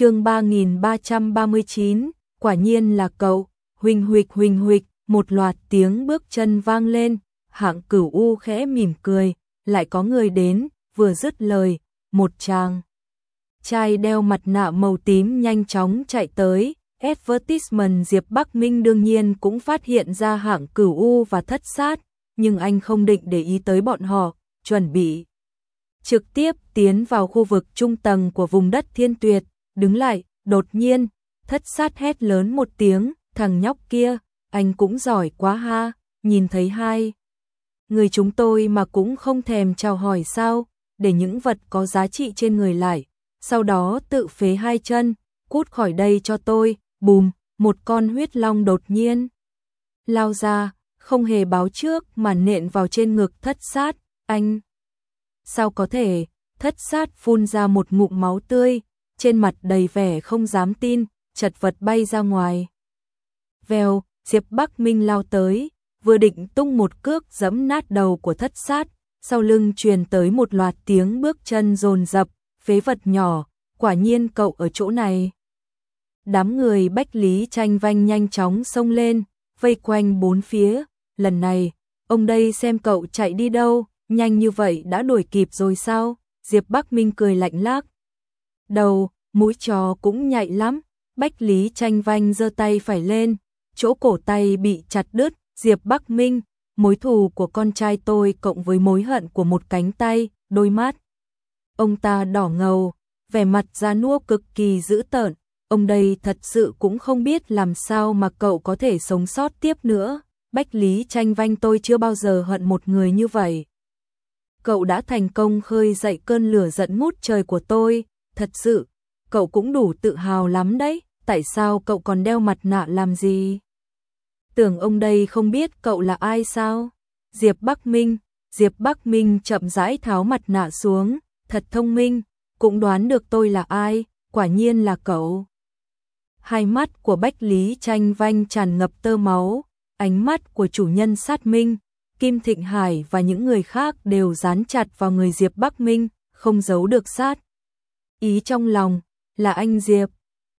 chương 3339, quả nhiên là cậu, huỳnh huịch huỳnh huịch, một loạt tiếng bước chân vang lên, hạng cửu u khẽ mỉm cười, lại có người đến, vừa dứt lời, một chàng. Trai đeo mặt nạ màu tím nhanh chóng chạy tới, advertisement Diệp Bắc Minh đương nhiên cũng phát hiện ra hạng cửu u và thất sát, nhưng anh không định để ý tới bọn họ, chuẩn bị. Trực tiếp tiến vào khu vực trung tầng của vùng đất thiên tuyệt, đứng lại, đột nhiên, thất sát hét lớn một tiếng, thằng nhóc kia, anh cũng giỏi quá ha, nhìn thấy hai. Người chúng tôi mà cũng không thèm chào hỏi sao, để những vật có giá trị trên người lại, sau đó tự phế hai chân, cút khỏi đây cho tôi, bùm, một con huyết long đột nhiên. Lao ra, không hề báo trước mà nện vào trên ngực thất sát, anh. Sao có thể, thất sát phun ra một ngụm máu tươi, trên mặt đầy vẻ không dám tin, chật vật bay ra ngoài. Vèo, Diệp Bắc Minh lao tới, vừa định tung một cước giẫm nát đầu của thất sát, sau lưng truyền tới một loạt tiếng bước chân dồn dập, phế vật nhỏ, quả nhiên cậu ở chỗ này. Đám người bách lý tranh vanh nhanh chóng xông lên, vây quanh bốn phía, lần này, ông đây xem cậu chạy đi đâu, nhanh như vậy đã đuổi kịp rồi sao? Diệp Bắc Minh cười lạnh lác. Đầu, mũi trò cũng nhạy lắm, bách lý tranh vanh giơ tay phải lên, chỗ cổ tay bị chặt đứt, Diệp Bắc Minh, mối thù của con trai tôi cộng với mối hận của một cánh tay, đôi mắt. Ông ta đỏ ngầu, vẻ mặt ra nua cực kỳ dữ tợn, ông đây thật sự cũng không biết làm sao mà cậu có thể sống sót tiếp nữa. Bách Lý tranh vanh tôi chưa bao giờ hận một người như vậy. Cậu đã thành công khơi dậy cơn lửa giận ngút trời của tôi, thật sự, cậu cũng đủ tự hào lắm đấy, tại sao cậu còn đeo mặt nạ làm gì? Tưởng ông đây không biết cậu là ai sao? Diệp Bắc Minh, Diệp Bắc Minh chậm rãi tháo mặt nạ xuống, thật thông minh, cũng đoán được tôi là ai, quả nhiên là cậu. Hai mắt của Bách Lý tranh vanh tràn ngập tơ máu, ánh mắt của chủ nhân sát minh, Kim Thịnh Hải và những người khác đều dán chặt vào người Diệp Bắc Minh, không giấu được sát. Ý trong lòng là anh Diệp,